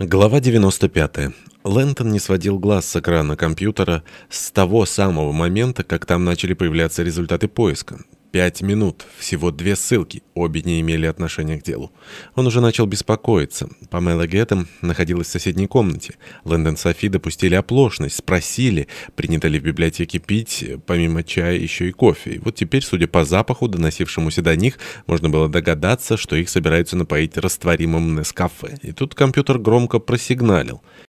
Глава 95. Лэнтон не сводил глаз с экрана компьютера с того самого момента, как там начали появляться результаты поиска. Пять минут, всего две ссылки, обе не имели отношения к делу. Он уже начал беспокоиться. Памела Геттем находилась в соседней комнате. Лэндон Софи допустили оплошность, спросили, принято ли в библиотеке пить, помимо чая, еще и кофе. И вот теперь, судя по запаху, доносившемуся до них, можно было догадаться, что их собираются напоить растворимым Нескафе. И тут компьютер громко просигналил.